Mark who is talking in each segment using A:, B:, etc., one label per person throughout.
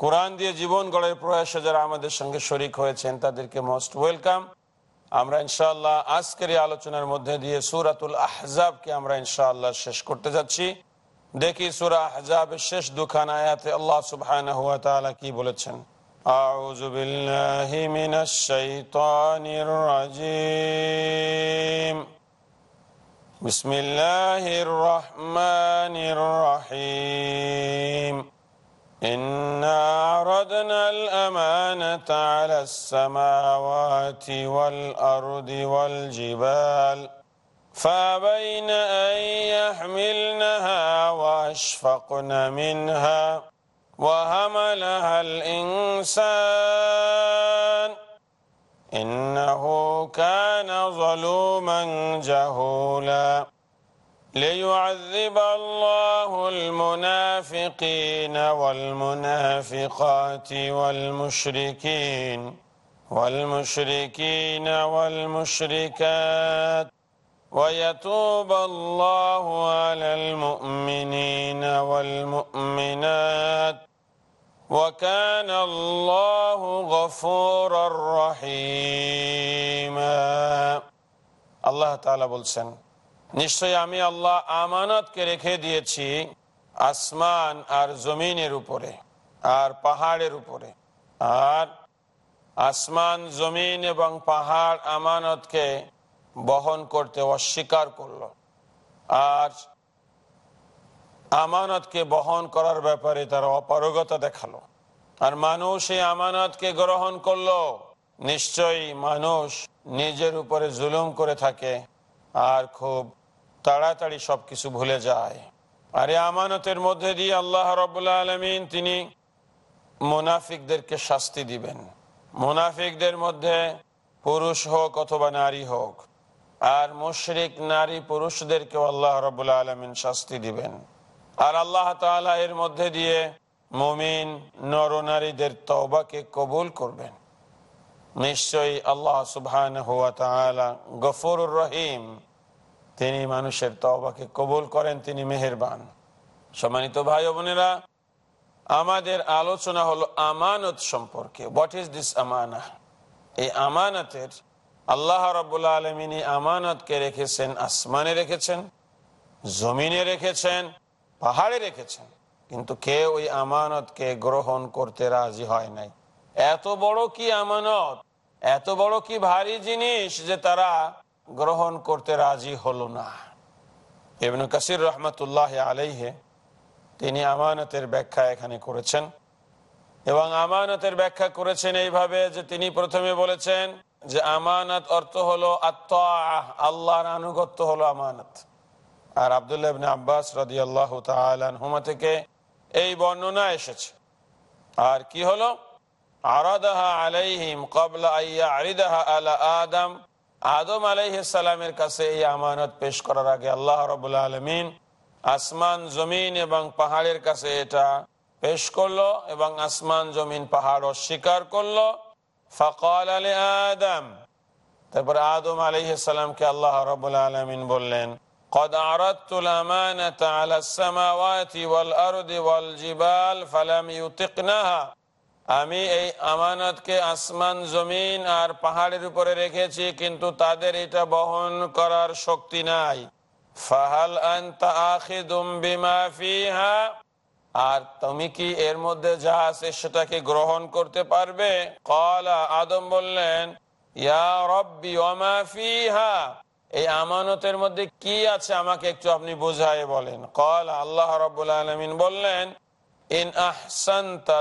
A: কোরআন দিয়ে জীবন গড়ের প্রয়াসে যারা আমাদের সঙ্গে শরিক হয়েছেন তাদেরকে মোস্ট ওয়েলকাম আমরা ইনশাআল্লাহ আজকের এই আলোচনার মধ্যে দিয়ে সুরাতুল আহজাবকে আমরা ইনশাআল্লাহ শেষ করতে যাচ্ছি দেখি সুরা আহজাবের শেষ দুখান আয়াতে আল্লাহ সুবহানাহু ওয়া তাআলা কি বলেছেন أعوذ بالله من الشيطان الرجيم بسم الله الرحمن الرحيم إنا عرضنا الأمانة على السماوات والأرض والجبال فأبين أن يحملنها وأشفقن منها وهملها الإنسان إنه كان ظلوما جهولا ليعذب الله المنافقين والمنافقات والمشركين والمشركين والمشركات ويتوب الله على المؤمنين والمؤمنات وكان الله غفورا رحيما. الله تعالى بلسن নিশ্চয় আমি আল্লাহ আমানতকে রেখে দিয়েছি আসমান আর জমিনের উপরে, আর পাহাড়ের উপরে। আর আসমান, জমিন এবং পাহাড় আমানতকে বহন করতে অস্বীকার করল। আর আমানতকে বহন করার ব্যাপারে তারা অপারগতা দেখাল। আর মানুষ এই আমানতকে গ্রহণ করল। নিশ্চয়ই মানুষ নিজের উপরে জুলুম করে থাকে আর খুব তাড়াতাড়ি সবকিছু ভুলে যায়। আরে আমানতের মধ্যে দিয়ে আল্লাহ রবাহ আলমিন তিনি মোনাফিকদেরকে শাস্তি দিবেন। মুনাফিকদের মধ্যে পুরুষ হোক অথবা নারী হোক, আর মুশরিক, নারী, পুরুষদেরকেও আল্লাহ রবুল্লা আলমিন শাস্তি দিবেন। আর আল্লাহ তালা এর মধ্যে দিয়ে মুমিন নর নারীদের তওবাকে কবুল করবেন। নিশ্চয়ই আল্লাহ সুবহান হুয়া তালা গফরুর রহিম তিনি মানুষের তবাকে কবুল করেন, তিনি মেহেরবান। সম্মানিত ভাই বোনেরা, আমাদের আলোচনা হলো আমানত সম্পর্কে। হোয়াট ইজ দিস আমানা এই আমানতের আল্লাহ রবুল্লা আলমিন আমানতকে রেখেছেন, আসমানে রেখেছেন, জমিনে রেখেছেন, পাহাড়ে রেখেছেন। কিন্তু কেউ ওই আমানতকে গ্রহণ করতে রাজি হয় নাই। এত বড় কি আমানত? এত বড় কি ভারী জিনিস যে তারা গ্রহণ করতে রাজি হলো না। ইবনু কাসির রহমতুল্লাহ আলাইহে, তিনি আমানতের ব্যাখ্যা এখানে করেছেন। এবং আমানতের ব্যাখ্যা করেছেন এইভাবে যে তিনি প্রথমে বলেছেন যে আমানত অর্থ হলো আত্মা আল্লাহর আনুগত্য হলো আমানত। আর আবদুল্লাহ আব্বাস রদি আল্লাহ হুমা থেকে এই বর্ণনা এসেছে। আর কি হলো? আরাদাহা আলাইহিম কবলা আইয়া আরিদাহা আলা আদম আদম আলাইসালামের কাছে এই আমানত পেশ করার আগে আল্লাহ রবুল্লা আলমিন আসমান জমিন এবং পাহাড়ের কাছে এটা পেশ করলো এবং আসমান জমিন পাহাড় অস্বীকার করলো ফকাল আলী আদম তারপরে আদম আলহিসামকে আল্লাহ রবুল্লা আলমিন বললেন قد عرضت الأمانة على السماوات والأرض والجبال فلم يطقنها আমি এই আমানতকে আসমান, জমিন আর পাহাড়ের উপরে রেখেছি, কিন্তু তাদের এটা বহন করার শক্তি নাই। ফাহাল আর তুমি কি এর মধ্যে যা আছে সেটাকে গ্রহণ করতে পারবে? কলা আদম বললেন, ইয়া এই আমানতের মধ্যে কি আছে আমাকে একটু আপনি বোঝায় বলেন। কল আল্লাহ রব্বুল আলমিন বললেন ইন আহসানতা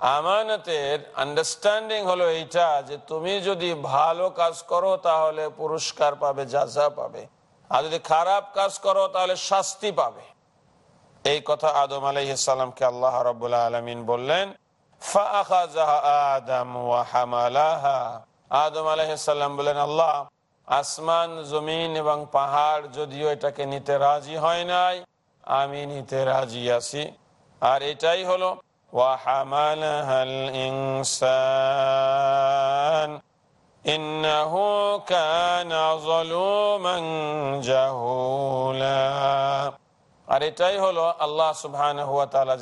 A: আমানতের আন্ডারস্ট্যান্ডিং হলো এইটা যে তুমি যদি ভালো কাজ করো তাহলে পুরস্কার পাবে যাজা পাবে। আর যদি খারাপ কাজ করো তাহলে শাস্তি পাবে। এই কথা আদম আলাইসাল্লামকে আল্লাহ রবুল্লা আলমিন বললেন আদম আলাইসাল্লাম বললেন, আল্লাহ আসমান, জমিন এবং পাহাড় যদিও এটাকে নিতে রাজি হয় নাই, আমি নিতে রাজি আছি। আর এটাই হলো আর এটাই হলো আল্লাহ সুহান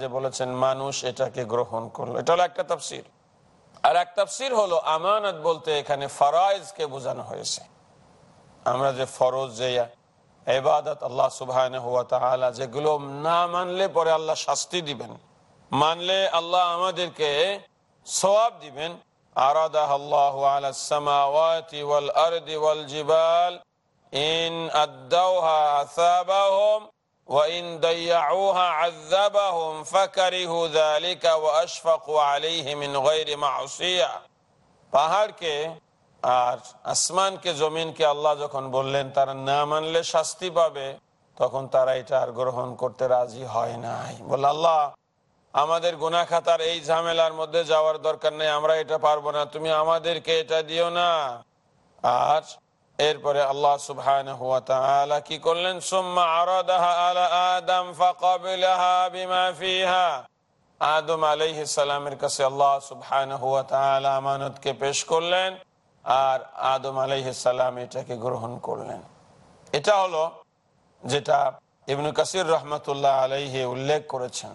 A: যে বলেছেন, মানুষ এটাকে গ্রহণ করল। এটা হলো একটা তফসির। আর এক তফসির হলো, আমানত বলতে এখানে ফারাইজকে বোঝানো হয়েছে। আমরা যে ফরজ যে এবাদত আল্লাহ সুবহান যেগুলো না মানলে পরে আল্লাহ শাস্তি দিবেন মানলে আল্লাহ আমাদেরকে সবাব দিবেন আরাদাহ আল্লাহ আলা السماوات والأرض والجبال إن أدوها أثابهم وإن ضيعوها عذبهم فكرهوا ذلك وأشفقوا عليه من غير معصية পাহাড়কে আর আসমানকে, জমিনকে আল্লাহ যখন বললেন, তারা না মানলে শাস্তি পাবে, তখন তারা এটা আর গ্রহণ করতে রাজি হয় নাই। বলে, আল্লাহ, আমাদের গুনা খাতার এই ঝামেলার মধ্যে যাওয়ার দরকার নেই, আমরা এটা পারব না, তুমি আমাদেরকে এটা দিও না। আর এরপরে আল্লাহ সুবহান কি করলেন? সুম্মা আদম ফাকাবিলাহা আদম সালামের কাছে আল্লাহ সুবহানাহু ওয়া তাআলা আমানতকে পেশ করলেন। আর আদম আলাইহিস সালাম এটাকে গ্রহণ করলেন। এটা হলো যেটা ইবনু কাসির রহমতুল্লাহ আলাইহে উল্লেখ করেছেন।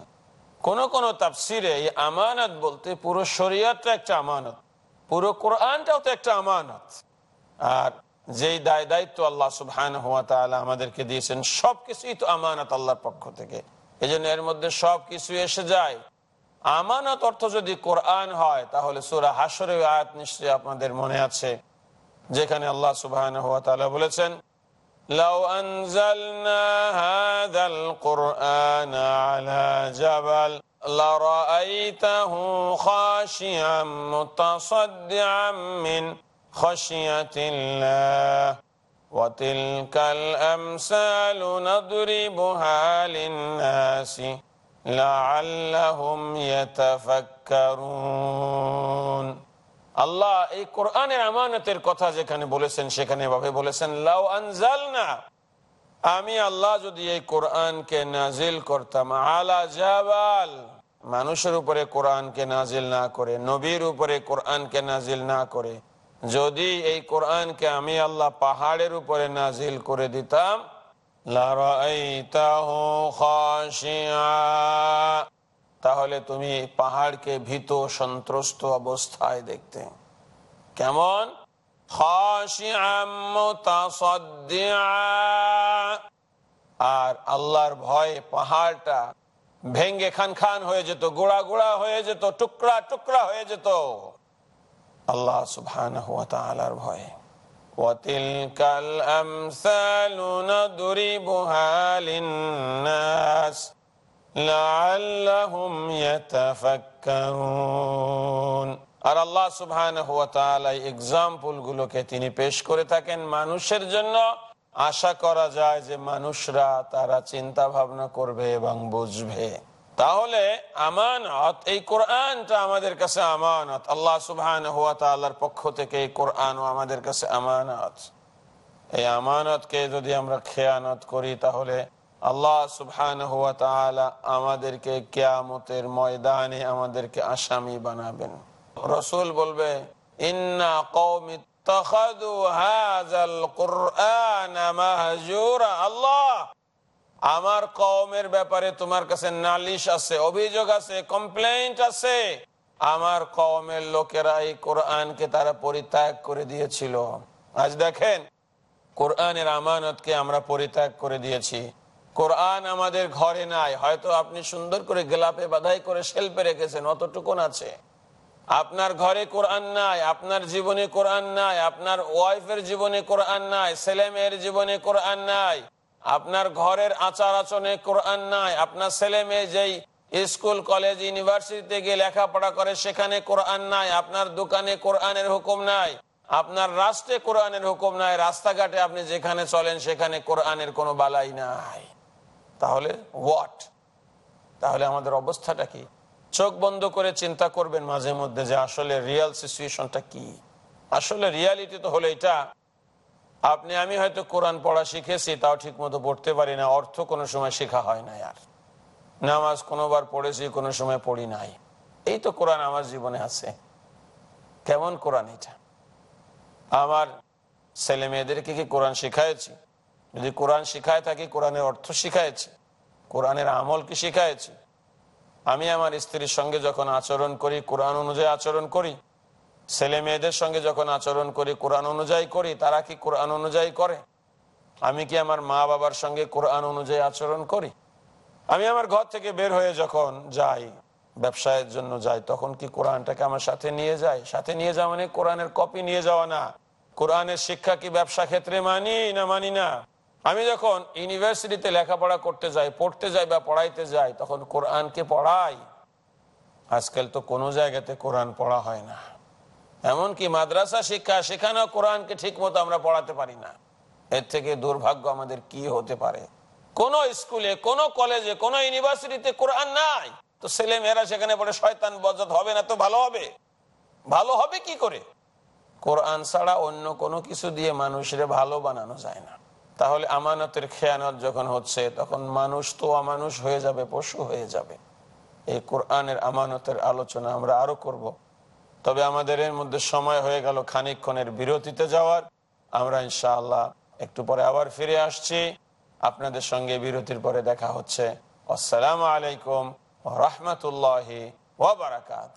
A: কোন কোন তাফসিরে এই আমানত বলতে পুরো শরীয়তটা একটা আমানত, পুরো কোরআনটাও তো একটা আমানত। আর যেই দায় দায়িত্ব আল্লাহ সুবহান হুয়া তাআলা আমাদেরকে দিয়েছেন, সবকিছুই তো আমানত আল্লাহর পক্ষ থেকে। এই জন্য এর মধ্যে সবকিছু এসে যায়। আমানত অর্থ যদি কোরআন হয় তাহলে সুরা হাসরে আয়াত নিশ্চয়ই আপনাদের মনে আছে যেখানে আল্লাহ সুবহান হুয়া তাআলা বলেছেন لو أنزلنا هذا القرآن على جبل لرأيته خاشعا متصدعا من خشية الله وتلك الأمثال نضربها للناس لعلهم يتفكرون আল্লাহ এই কোরআনের আমানতের কথা যেখানে বলেছেন, সেখানে ভাবে বলেছেন, লাউ আনজাল না আমি আল্লাহ যদি এই কোরআনকে নাজিল করতাম, আলা জাবাল। মানুষের উপরে কোরআনকে নাজিল না করে, নবীর উপরে কোরআনকে নাজিল না করে। যদি এই কোরআনকে আমি আল্লাহ পাহাড়ের উপরে নাজিল করে দিতাম তাহলে তুমি পাহাড়কে ভীত সন্ত্রস্ত অবস্থায় দেখতে। কেমন? আর আল্লাহর ভয়ে পাহাড়টা ভেঙ্গে খান খান হয়ে যেত, গোড়া গোড়া হয়ে যেত, টুকরা টুকরা হয়ে যেত। আল্লাহ সুবহান ভয়ে। وتلك الأمثال نضربها للناس لعلهم يتفكرون আর আল্লাহ সুবহান এক্সাম্পল গুলোকে তিনি পেশ করে থাকেন মানুষের জন্য আশা করা যায় যে মানুষরা তারা চিন্তা ভাবনা করবে এবং বুঝবে তাহলে আমানত, এই কোরআনটা আমাদের কাছে আমানত। আল্লাহ সুবহান হুয়া তাল্লার পক্ষ থেকে এই কোরআন আমাদের কাছে আমানত। এই আমানতকে যদি আমরা খেয়ানত করি, তাহলে আল্লাহ সুবহান হুয়া তালা আমাদেরকে কেয়ামতের ময়দানে আমাদেরকে আসামি বানাবেন। রসুল বলবে, ইন্না আল্লাহ আমার কওমের ব্যাপারে তোমার কাছে নালিশ আছে, অভিযোগ আছে কমপ্লেন্ট আছে। আমার কওমের লোকেরা এই কোরআনকে তারা পরিত্যাগ করে দিয়েছিল। আজ দেখেন, কোরআনের আমানতকে আমরা পরিত্যাগ করে দিয়েছি। কোরআন আমাদের ঘরে নাই, হয়তো আপনি সুন্দর করে গেলাপে বাধাই করে শেল্পে রেখেছেন, অতটুকুন আছে। আপনার ঘরে কোরআন নাই, আপনার জীবনে কোরআন নাই, আপনার ওয়াইফের জীবনে কোরআন নাই ছেলে মেয়ের জীবনে কোরআন নাই। আপনার ঘরের আচার আচরণে কোরআন নাই, আপনার ছেলে মেয়ে যেই স্কুল, কলেজ, ইউনিভার্সিটিতে গিয়ে লেখাপড়া করে, সেখানে কোরআন নাই, আপনার দোকানে কোরআনের হুকুম নাই, আপনার রাষ্ট্রে কোরআনের হুকুম নাই, রাস্তাঘাটে আপনি যেখানে চলেন, সেখানে কোরআনের কোনো বালাই নাই। তাহলে হোয়াট তাহলে আমাদের অবস্থাটা কি? চোখ বন্ধ করে চিন্তা করবেন মাঝে মধ্যে যে আসলে রিয়াল সিচুয়েশনটা কি? আসলে রিয়ালিটি তো হলো এটা আপনি, আমি হয়তো কোরআন পড়া শিখেছি, তাও ঠিক মতো পড়তে পারি না। অর্থ কোনো সময় শেখা হয় না আর। নামাজ কোনোবার পড়েছি, কোনো সময় পড়ি নাই। এই তো কোরআন আমার জীবনে আছে। কেমন কোরআন এটা? আমার ছেলে মেয়েদেরকে কি কোরআন শিখাইছি যদি কোরআন শিখায় থাকি, কোরআনের অর্থ শিখাইছি কোরআনের আমল কি শিখাইছি আমি আমার স্ত্রীর সঙ্গে যখন আচরণ করি, কোরআন অনুযায়ী আচরণ করি ছেলে মেয়েদের সঙ্গে যখন আচরণ করি, কোরআন অনুযায়ী করি, তারা কি কোরআন অনুযায়ী করে? আমি কি আমার মা বাবার সঙ্গে কোরআন অনুযায়ী আচরণ করি? আমি আমার ঘর থেকে বের হয়ে যখন যাই, ব্যবসায়ের জন্য যাই, তখন কি কোরআনটাকে আমার সাথে নিয়ে যাই সাথে নিয়ে যাওয়া মানে কোরআনের কপি নিয়ে যাওয়া না। কোরআনের শিক্ষা কি ব্যবসা ক্ষেত্রে মানি না মানি না? আমি যখন ইউনিভার্সিটিতে লেখাপড়া করতে যাই, পড়তে যাই বা পড়াইতে যাই, তখন কোরআনকে পড়াই। আজকাল তো কোনো জায়গাতে কোরআন পড়া হয় না। এমনকি মাদ্রাসা শিক্ষা, সেখানেও কোরআনকে ঠিক মতো আমরা পড়াতে পারি না। এর থেকে দুর্ভাগ্য আমাদের কি হতে পারে? কোন স্কুলে, কোন কলেজে, কোন ইউনিভার্সিটিতে কোরআন নাই। তো ছেলে মেয়েরা সেখানে পড়ে শয়তান বজত হবে না তো ভালো হবে? ভালো হবে কি করে? কোরআন ছাড়া অন্য কোনো কিছু দিয়ে মানুষের ভালো বানানো যায় না। তাহলে আমানতের খেয়ানত যখন হচ্ছে, তখন মানুষ তো অমানুষ হয়ে যাবে, পশু হয়ে যাবে। এই কোরআনের আমানতের আলোচনা আমরা আরও করব। তবে আমাদের এর মধ্যে সময় হয়ে গেল খানিকক্ষণের বিরতিতে যাওয়ার। আমরা ইনশাআল্লাহ একটু পরে আবার ফিরে আসছি। আপনাদের সঙ্গে বিরতির পরে দেখা হচ্ছে। আসসালামু আলাইকুম রহমতুল্লাহ ওবরাকাত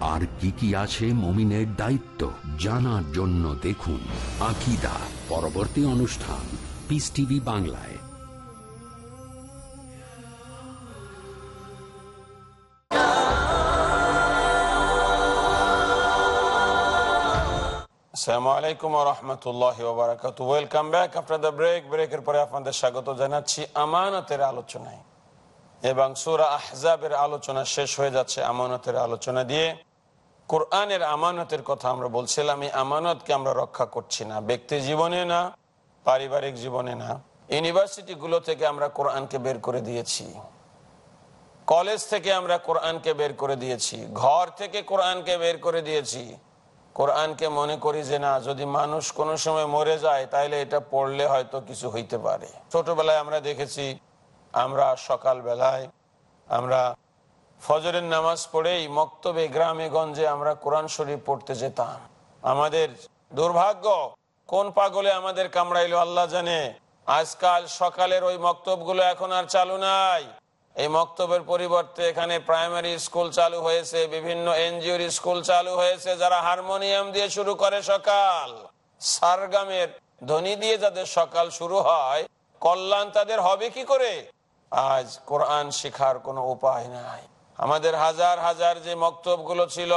B: আর কি কি আছে মমিনের দায়িত্ব জানার জন্য দেখুন আকিদা পরবর্তী অনুষ্ঠান পিস টিভি বাংলায়।
A: আসসালামু আলাইকুম রহমতুল্লাহ বারাকাতু welcome back after the break ব্রেকের পরে আপনাদের স্বাগত জানাচ্ছি। আমানতের আলোচনায়। এবং সুরা আহজাবের আলোচনা শেষ হয়ে যাচ্ছে আমানতের আলোচনা দিয়ে। কোরআনের আমানতের কথা আমরা বলছিলাম, এই আমানতকে আমরা রক্ষা করছি না। ব্যক্তি জীবনে না, পারিবারিক জীবনে না। ইউনিভার্সিটিগুলো থেকে আমরা কোরআনকে বের করে দিয়েছি। কলেজ থেকে আমরা কোরআনকে বের করে দিয়েছি। ঘর থেকে কোরআনকে বের করে দিয়েছি। কোরআনকে মনে করি যে না, যদি মানুষ কোনো সময় মরে যায়, তাইলে এটা পড়লে হয়তো কিছু হইতে পারে। ছোটবেলায় আমরা দেখেছি আমরা সকাল বেলায় আমরা ফজরের নামাজ পড়েই মক্তবে গ্রামে গঞ্জে আমরা কোরআন শরীফ পড়তে যেতাম। আমাদের দুর্ভাগ্য, কোন পাগলে আমাদের কামড়াইলো আল্লাহ জানে। আজকাল সকালের ওই মক্তবগুলো এখন আর চালু নাই। এই মক্তবের পরিবর্তে এখানে প্রাইমারি স্কুল চালু হয়েছে, বিভিন্ন এনজিওর স্কুল চালু হয়েছে, যারা হারমোনিয়াম দিয়ে শুরু করে সকাল। সারগামের ধ্বনি দিয়ে যাদের সকাল শুরু হয়, কল্যাণ তাদের হবে কি করে? আজ কোরআন শিখার কোনো উপায় নাই। আমাদের হাজার হাজার যে মক্তবগুলো ছিল,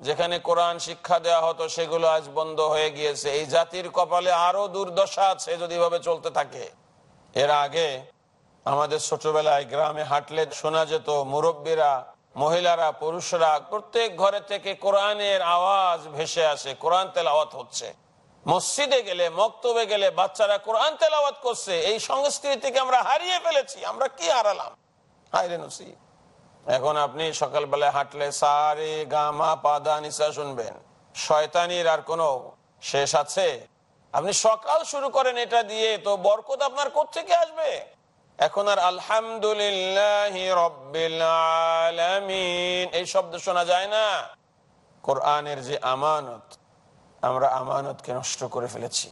A: যেখানে কোরআন শিক্ষা দেওয়া হতো, সেগুলো আজ বন্ধ হয়ে গিয়েছে। এই জাতির কপালে আরও দুর্দশা আছে যদি এভাবে চলতে থাকে। এর আগে আমাদের ছোটবেলায় গ্রামে হাঁটলে শোনা যেত, মুরব্বীরা, মহিলারা, পুরুষরা প্রত্যেক ঘরে থেকে কোরআনের আওয়াজ ভেসে আসে, কোরআন তেলাওয়াত হচ্ছে। মসজিদে গেলে, মক্তবে গেলে বাচ্চারা কোরআন তেলাওয়াত করছে, এই সংস্কৃতিকে আমরা হারিয়ে ফেলেছি, আমরা কি হারালাম? এখন আপনি সকালবেলায় হাঁটলে সারে গামা পাদা নিসা শুনবেন। শয়তানির আর কোনো শেষ আছে? আপনি সকাল শুরু করেন এটা দিয়ে, তো বরকত আপনার কোথেকে আসবে? এখন আর আলহামদুলিল্লাহ এই শব্দ শোনা যায় না? কোরআনের যে আমানত আমরা আমানতকে নষ্ট করে ফেলেছি।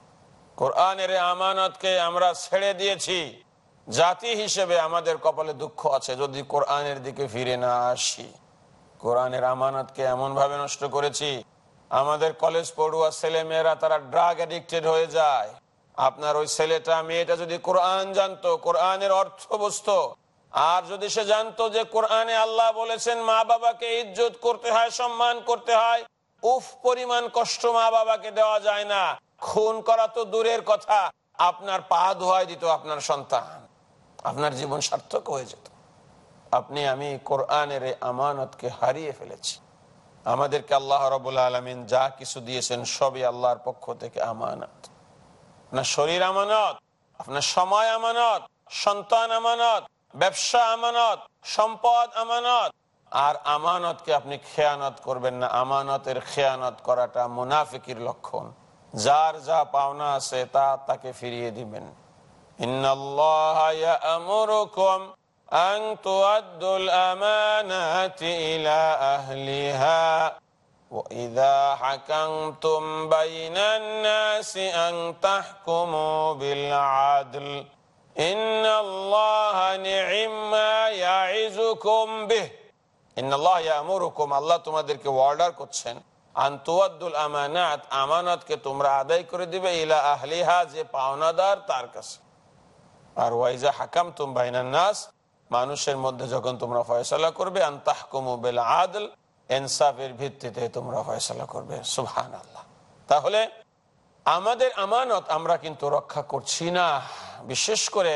A: কোরআনের আমানতকে আমরা ছেড়ে দিয়েছি। জাতি হিসেবে আমাদের কপালে দুঃখ আছে যদি কোরআনের দিকে ফিরে না আসি। কোরআনের আমানতকে এমন ভাবে নষ্ট করেছি, আমাদের কলেজ পড়ুয়া ছেলে মেয়েরা তারা ড্রাগ অ্যাডিক্টেড হয়ে যায়। আপনার ওই ছেলেটা, মেয়েটা যদি কোরআন জানতো, কোরআনের অর্থ বুঝতো, আর যদি সে জানতো যে কোরআনে আল্লাহ বলেছেন মা বাবাকে ইজ্জত করতে হয়, সম্মান করতে হয় উফ, পরিমাণ কষ্ট মা বাবাকে দেওয়া যায় না। খুন করা তো দূরের কথা। আপনার পা ধোয়াই দিত আপনার সন্তান। আপনার জীবন সার্থক হয়ে যেত। আপনি, আমি কোরআনের আমানতকে হারিয়ে ফেলেছি। আমাদেরকে আল্লাহ রবুল আলমিন যা কিছু দিয়েছেন সবই আল্লাহর পক্ষ থেকে আমানত। আপনার শরীর আমানত, আপনার সময় আমানত, সন্তান আমানত, ব্যবসা আমানত, সম্পদ আমানত আর আমানতকে আপনি খেয়ানত করবেন না আমানতের খেয়ানত করাটা মুনাফিকির লক্ষণ যার যা পাওনা আছে তা তাকে ফিরিয়ে দিবেন ইন্নাল্লাহ নি'মা ইয়াইযুকুম বিহি আল্লাহ তোমাদেরকে অর্ডার করছেন। মানুষের মধ্যে যখন তোমরা ফয়সালা করবে আদল এনসাফের ভিত্তিতে তোমরা ফয়সালা করবে। সুহান আল্লাহ তাহলে আমাদের আমানত আমরা কিন্তু রক্ষা করছি না। বিশেষ করে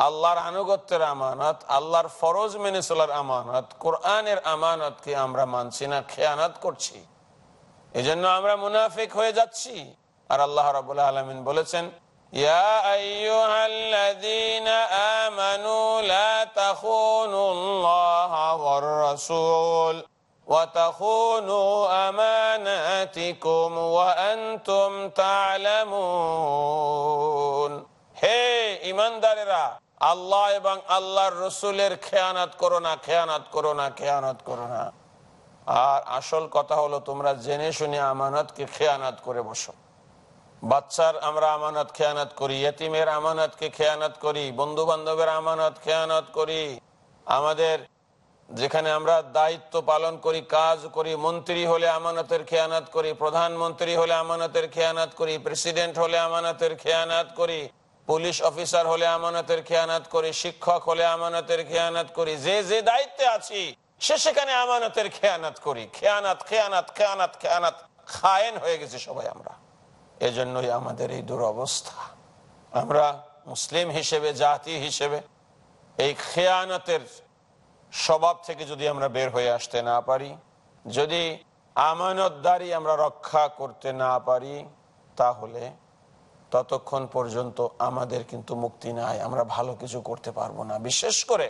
A: আল্লাহর আনুগত্যের আমানত, আল্লাহর ফরজ মেনে চলার আমানত, কোরআনের আমানতকে আমরা মানছি না, খেয়ানাত করছি। এই জন্য আমরা মুনাফিক হয়ে যাচ্ছি। আর আল্লাহ রাবুল্লাহ আলমিন বলেছেন হে ইমানদারেরা আল্লাহ এবং আল্লাহর রসুলের খেয়ানাত করো না, খেয়ানাত করো না, খেয়ানাত করো না। আর আসল কথা হলো, তোমরা জেনে শুনে আমানতকে খেয়ানাত করে বসো। বাচ্চার আমরা আমানত খেয়ানত করি, এতিমের আমানতকে খেয়ানত করি বন্ধু বান্ধবের আমানত খেয়ানত করি। আমাদের যেখানে আমরা দায়িত্ব পালন করি, কাজ করি, মন্ত্রী হলে আমানতের খেয়ানাত করি, প্রধানমন্ত্রী হলে আমানতের খেয়ানাত করি, প্রেসিডেন্ট হলে আমানতের খেয়ানাত করি। পুলিশ অফিসার হলে আমানতের খেয়ানাত করি, শিক্ষক হলে আমানতের খেয়ানাত করি, যে যে দায়িত্বে আছি সে সেখানে আমানতের খেয়ানাত করি। খেয়ানাত খেয়ানাত খেয়ানাত খেয়ানাত। খায়েন হয়ে গেছে সবাই আমরা। এজন্যই আমাদের এই দুরবস্থা। আমরা মুসলিম হিসেবে, জাতি হিসেবে এই খেয়ানতের স্বভাব থেকে যদি আমরা বের হয়ে আসতে না পারি, যদি আমানতদারি আমরা রক্ষা করতে না পারি, তাহলে ততক্ষণ পর্যন্ত আমাদের কিন্তু মুক্তি নাই, আমরা ভালো কিছু করতে পারব না। বিশেষ করে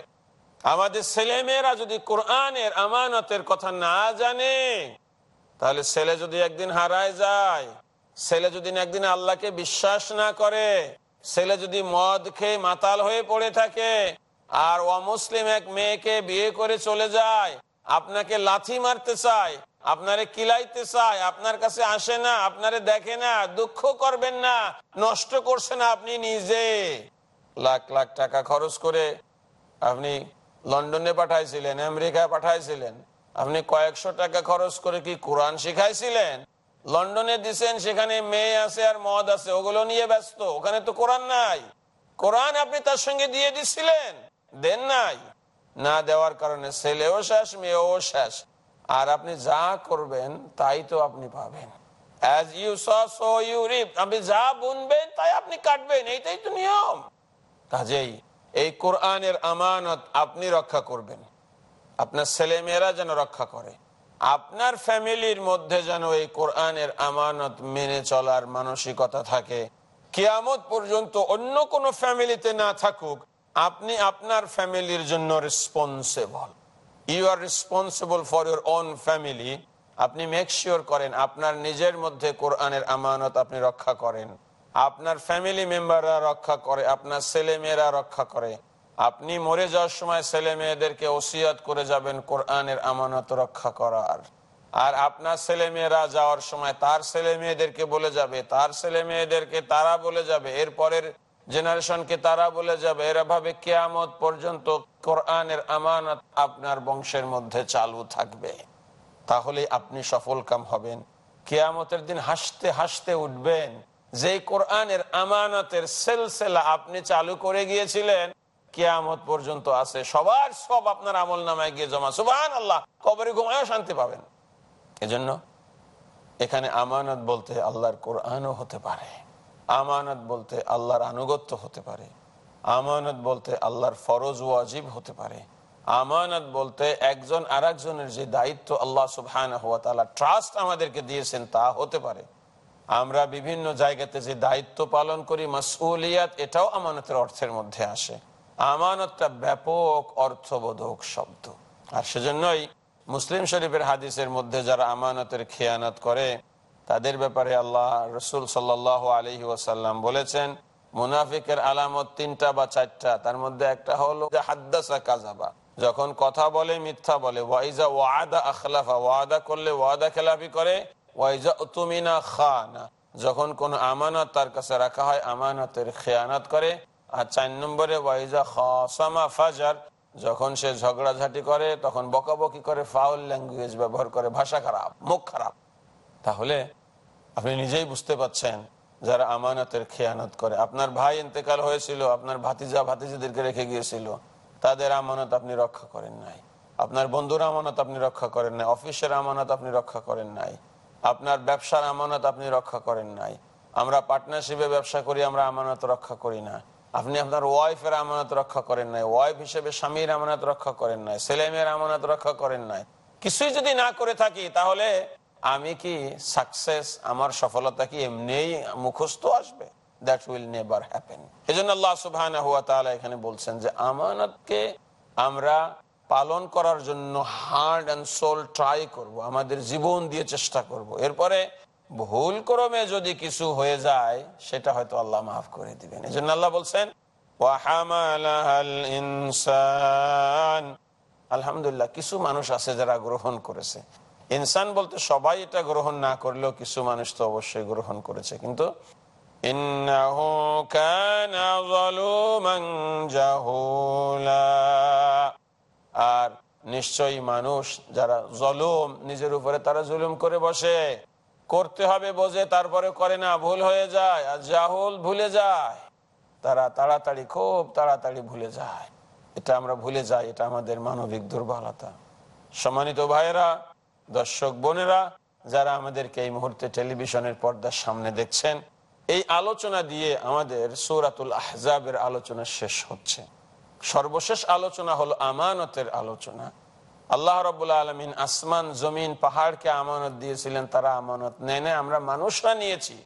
A: আমাদের ছেলেমেয়েরা যদি কোরআনের আমানতের কথা না জানে, তাহলে ছেলে যদি একদিন হারায় যায়, ছেলে যদি একদিন আল্লাহকে বিশ্বাস না করে, ছেলে যদি মদ খেয়ে মাতাল হয়ে পড়ে থাকে, আর অমুসলিম এক মেয়েকে বিয়ে করে চলে যায়, আপনাকে লাথি মারতে চায় আপনারে কিলাইতে চায়, আপনার কাছে আসে না, আপনারে দেখে না, দুঃখ করবেন না, নষ্ট করছে না আপনি নিজে। লাখ লাখ টাকা খরচ করে আপনি লন্ডনে পাঠাইছিলেন, আমেরিকায় পাঠাইছিলেন। আপনি কয়েকশো টাকা খরচ করে কি কোরআন শিখাইছিলেন? লন্ডনে দিছেন, সেখানে মেয়ে আছে আর মদ আছে, ওগুলো নিয়ে ব্যস্ত, ওখানে তো কোরআন নাই। কোরআন আপনি তার সঙ্গে দিয়ে দিছিলেন, দেন নাই। না দেওয়ার কারণে ছেলেও শেষ, মেয়েও শেষ। আর আপনি যা করবেন, তাই তো আপনি পাবেন. আপনি যা বুনবেন, তাই আপনি কাটবেন। তো নিয়ম। কাজেই এই কোরআনের আমানত আপনি রক্ষা করবেন। আপনার ছেলে মেয়েরা যেন রক্ষা করে। আপনার ফ্যামিলির মধ্যে যেন এই কোরআনের আমানত মেনে চলার মানসিকতা থাকে। কিয়ামত পর্যন্ত অন্য কোনো ফ্যামিলিতে না থাকুক, আপনি আপনার ফ্যামিলির জন্য responsible you are responsible for your own family আপনি মেক শিওর করেন আপনার নিজের মধ্যে কোরআনের আমানত আপনি রক্ষা করেন। আপনার ফ্যামিলি মেম্বাররা রক্ষা করে, আপনার ছেলে মেয়েরা রক্ষা করে। আপনি মরে যাওয়ার সময় ছেলে মেয়েদেরকে ওসিয়াত করে যাবেন কোরআনের আমানত রক্ষা করার। আর আপনার ছেলে মেয়েরা যাওয়ার সময় তার ছেলে মেয়েদেরকে বলে যাবে, তার ছেলে মেয়েদেরকে তারা বলে যাবে। এরপরের জেনারেশনকে তারা বলে যাবে এরাভাবে কেয়ামত পর্যন্ত কোরআনের আমানত আপনার বংশের মধ্যে চালু থাকবে। তাহলে আপনি সফল কাম হবেন। কেয়ামতের দিন হাসতে হাসতে উঠবেন যে কোরআনের আমানতের সেলসেলা আপনি চালু করে গিয়েছিলেন, কেয়ামত পর্যন্ত আছে। সবার সব আপনার আমল নামায় গিয়ে জমা। সুবাহান আল্লাহ কবরে ঘুমায়ও শান্তি পাবেন। এজন্য এখানে আমানত বলতে আল্লাহর কোরআনও হতে পারে। আমানত বলতে আল্লাহর আনুগত্য হতে পারে। আমানত বলতে আল্লাহর ফরজ ওয়াজিব হতে পারে। আমানত বলতে একজন আর একজনের যে দায়িত্ব আল্লাহ সুবহান ট্রাস্ট আমাদেরকে দিয়েছেন তা হতে পারে। আমরা বিভিন্ন জায়গাতে যে দায়িত্ব পালন করি, মাসউলিয়াত, এটাও আমানতের অর্থের মধ্যে আসে। আমানতটা ব্যাপক অর্থবোধক শব্দ। আর সেজন্যই মুসলিম শরীফের হাদিসের মধ্যে যারা আমানতের খেয়ানত করে তাদের ব্যাপারে আল্লাহ রসুল সাল্লাহ আলহি ওয়াসাল্লাম বলেছেন, মুনাফিকের আলামত তিনটা বা চারটা, তার মধ্যে একটা হলো হাদ্দাসা কাজাবা যখন কথা বলে, মিথ্যা বলে ওয়াইজা ওয়াদা আখলাফা, ওয়াদা করলে ওয়াদা খেলাফি করে ওয়াইজা তুমিনা খানা, যখন কোন আমানত তার কাছে রাখা হয়, আমানতের খেয়ানত করে, আর চার নম্বরে ওয়াইজা খাসামা ফাজার, যখন সে ঝগড়াঝাটি করে, তখন বকাবকি করে ফাউল ল্যাঙ্গুয়েজ ব্যবহার করে, ভাষা খারাপ, মুখ খারাপ। তাহলে আপনি নিজেই বুঝতে পাচ্ছেন যারা আমানতের খেয়ানত করে। আপনার ভাই ইন্তেকাল হয়েছিল, আপনার ভাতিজা ভাতিজিদেরকে রেখে গিয়েছিল। তাদের আমানত আপনি রক্ষা করেন নাই। আপনার বন্ধুর আমানত আপনি রক্ষা করেন নাই। অফিসের আমানত আপনি রক্ষা করেন নাই। আপনার ব্যবসার আমানত আপনি রক্ষা করেন নাই। আমরা পার্টনারশিপে ব্যবসা করি, আমরা আমানত রক্ষা করি না। আপনি আপনার ওয়াইফের আমানত রক্ষা করেন নাই। ওয়াইফ হিসেবে স্বামীর আমানত রক্ষা করেন নাই। ছেলেমেয়ের আমানত রক্ষা করেন নাই। কিছুই যদি না করে থাকি, তাহলে আমি কি সাকসেস আমার সফলতা কি এমনি মুখস্থ আসবে দ্যাট উইল নেভার হ্যাপেন এই জন্য আল্লাহ সুবাহ এখানে বলছেন যে, আমানতকে আমরা পালন করার জন্য হার্ড অ্যান্ড সোল ট্রাই করব। আমাদের জীবন দিয়ে চেষ্টা করব। এরপরে ভুল ক্রমে যদি কিছু হয়ে যায়, সেটা হয়তো আল্লাহ মাফ করে দিবেন এই জন্য আল্লাহ বলছেন আলহামদুলিল্লাহ, কিছু মানুষ আছে যারা গ্রহণ করেছে ইনসান বলতে সবাই এটা গ্রহণ না করলেও কিছু মানুষ তো অবশ্যই গ্রহণ করেছে। কিন্তু আর নিশ্চয়ই মানুষ যারা জলুম, নিজের উপরে তারা জুলুম করে বসে। করতে হবে, বোঝে, তারপরে করে না, ভুল হয়ে যায়। আর জাহুল ভুলে যায়। তারা তাড়াতাড়ি, খুব তাড়াতাড়ি ভুলে যায়। এটা আমরা ভুলে যাই, এটা আমাদের মানবিক দুর্বলতা। সম্মানিত ভাইরা দর্শক বোনেরা, যারা আমাদেরকে এই মুহূর্তে টেলিভিশনের পর্দার সামনে দেখছেন, এই আলোচনা দিয়ে আমাদের সৌরাতুল আহজাবের আলোচনা শেষ হচ্ছে। সর্বশেষ আলোচনা হলো আমানতের আলোচনা। আল্লাহ রবুল্লা আলমিন আসমান, জমিন, পাহাড়কে আমানত দিয়েছিলেন, তারা আমানত নেয় না আমরা মানুষরা নিয়েছি।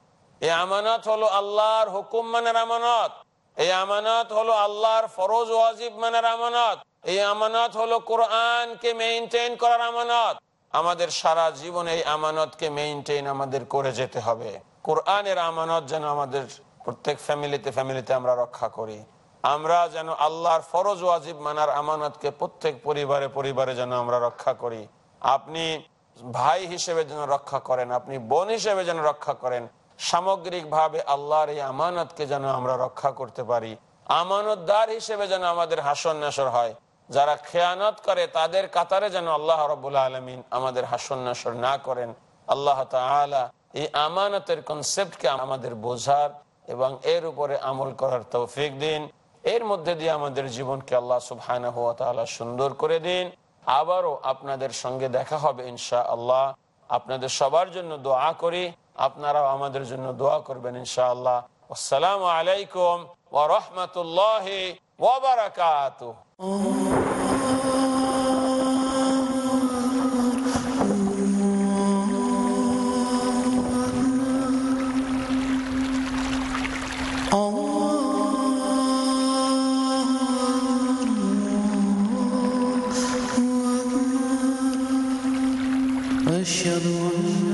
A: এই আমানত হলো আল্লাহর হুকুম মানের আমানত। এই আমানত হলো আল্লাহর ফরজ, ওয়াজিব মানের আমানত। এই আমানত হলো কোরআনকে মেনটেন করার আমানত। আমাদের সারা জীবনে এই আমানতকে মেনটেন আমাদের করে যেতে হবে। কোরআনের আমানত যেন আমাদের প্রত্যেক ফ্যামিলিতে ফ্যামিলিতে আমরা রক্ষা করি। আমরা যেন আল্লাহর ফরজ ওয়াজিব মানার আমানতকে প্রত্যেক পরিবারে পরিবারে যেন আমরা রক্ষা করি। আপনি ভাই হিসেবে যেন রক্ষা করেন, আপনি বোন হিসেবে যেন রক্ষা করেন সামগ্রিক ভাবে আল্লাহর এই আমানতকে যেন আমরা রক্ষা করতে পারি। আমানতদার হিসেবে যেন আমাদের হাসন নাসর হয়। যারা খেয়ানত করে, তাদের কাতারে যেন আল্লাহ রবুল্লা আলমিন আমাদের হাসন নাসর না করেন। আল্লাহ এই আমানতের কনসেপ্টকে আমাদের বোঝার এবং এর উপরে আমল করার তৌফিক দিন। এর মধ্যে দিয়ে আমাদের জীবনকে আল্লাহ সুবহান সুন্দর করে দিন। আবারও আপনাদের সঙ্গে দেখা হবে ইনশা আল্লাহ আপনাদের সবার জন্য দোয়া করি। আপনারাও আমাদের জন্য দোয়া করবেন ইনশা আল্লাহ আসসালামু আলাইকুম ওয়া রাহমাতুল্লাহি ওয়া বারাকাতুহু।
C: أشهد أن